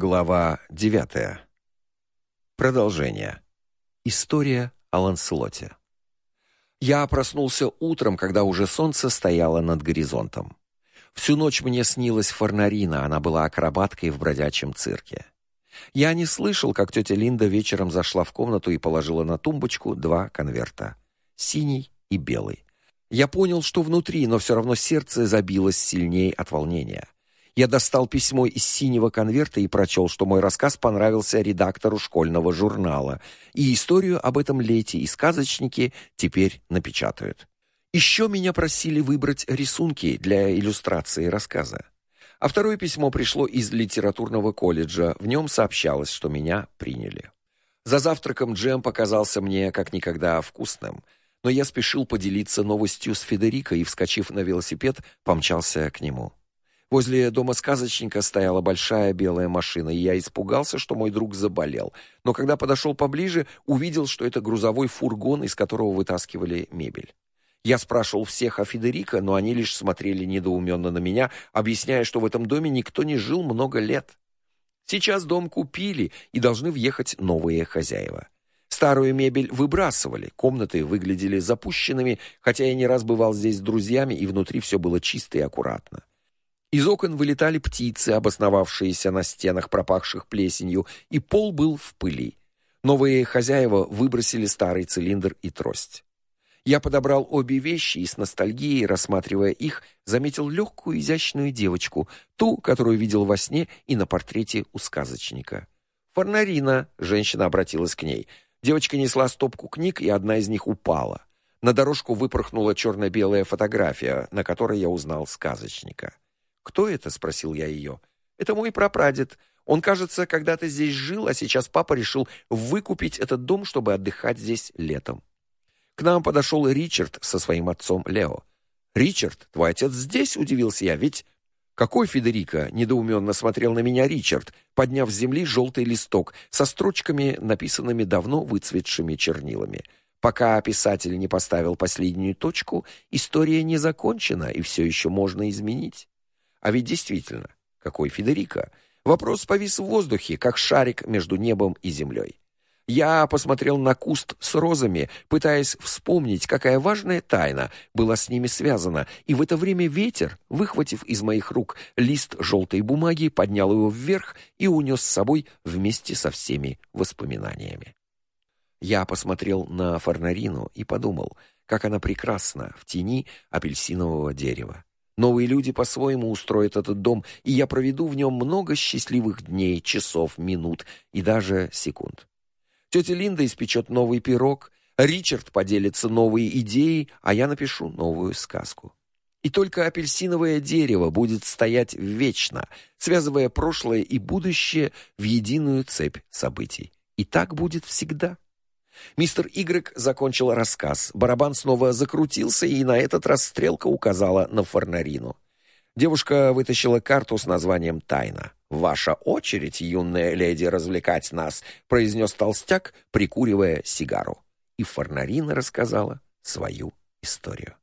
Глава 9. Продолжение. История о Ланселоте. Я проснулся утром, когда уже солнце стояло над горизонтом. Всю ночь мне снилась Фарнарина, она была акробаткой в бродячем цирке. Я не слышал, как тетя Линда вечером зашла в комнату и положила на тумбочку два конверта: синий и белый. Я понял, что внутри, но все равно сердце забилось сильнее от волнения. Я достал письмо из синего конверта и прочел, что мой рассказ понравился редактору школьного журнала, и историю об этом лете и сказочнике теперь напечатают. Еще меня просили выбрать рисунки для иллюстрации рассказа. А второе письмо пришло из литературного колледжа. В нем сообщалось, что меня приняли. За завтраком джем показался мне как никогда вкусным, но я спешил поделиться новостью с Федерико и, вскочив на велосипед, помчался к нему. Возле дома сказочника стояла большая белая машина, и я испугался, что мой друг заболел. Но когда подошел поближе, увидел, что это грузовой фургон, из которого вытаскивали мебель. Я спрашивал всех о Федерико, но они лишь смотрели недоуменно на меня, объясняя, что в этом доме никто не жил много лет. Сейчас дом купили, и должны въехать новые хозяева. Старую мебель выбрасывали, комнаты выглядели запущенными, хотя я не раз бывал здесь с друзьями, и внутри все было чисто и аккуратно. Из окон вылетали птицы, обосновавшиеся на стенах, пропахших плесенью, и пол был в пыли. Новые хозяева выбросили старый цилиндр и трость. Я подобрал обе вещи и с ностальгией, рассматривая их, заметил легкую изящную девочку, ту, которую видел во сне и на портрете у сказочника. «Фарнарина», — женщина обратилась к ней. Девочка несла стопку книг, и одна из них упала. На дорожку выпорхнула черно-белая фотография, на которой я узнал сказочника. «Кто это?» — спросил я ее. «Это мой прапрадед. Он, кажется, когда-то здесь жил, а сейчас папа решил выкупить этот дом, чтобы отдыхать здесь летом». К нам подошел Ричард со своим отцом Лео. «Ричард, твой отец здесь?» — удивился я. «Ведь...» «Какой Федерико?» — недоуменно смотрел на меня Ричард, подняв с земли желтый листок со строчками, написанными давно выцветшими чернилами. Пока писатель не поставил последнюю точку, история не закончена, и все еще можно изменить. А ведь действительно, какой Федерико? Вопрос повис в воздухе, как шарик между небом и землей. Я посмотрел на куст с розами, пытаясь вспомнить, какая важная тайна была с ними связана, и в это время ветер, выхватив из моих рук лист желтой бумаги, поднял его вверх и унес с собой вместе со всеми воспоминаниями. Я посмотрел на Фарнарину и подумал, как она прекрасна в тени апельсинового дерева. Новые люди по-своему устроят этот дом, и я проведу в нем много счастливых дней, часов, минут и даже секунд. Тетя Линда испечет новый пирог, Ричард поделится новой идеей, а я напишу новую сказку. И только апельсиновое дерево будет стоять вечно, связывая прошлое и будущее в единую цепь событий. И так будет всегда. Мистер Игрек закончил рассказ. Барабан снова закрутился, и на этот раз стрелка указала на Фарнарину. Девушка вытащила карту с названием «Тайна». «Ваша очередь, юная леди, развлекать нас», — произнес толстяк, прикуривая сигару. И Фарнарина рассказала свою историю.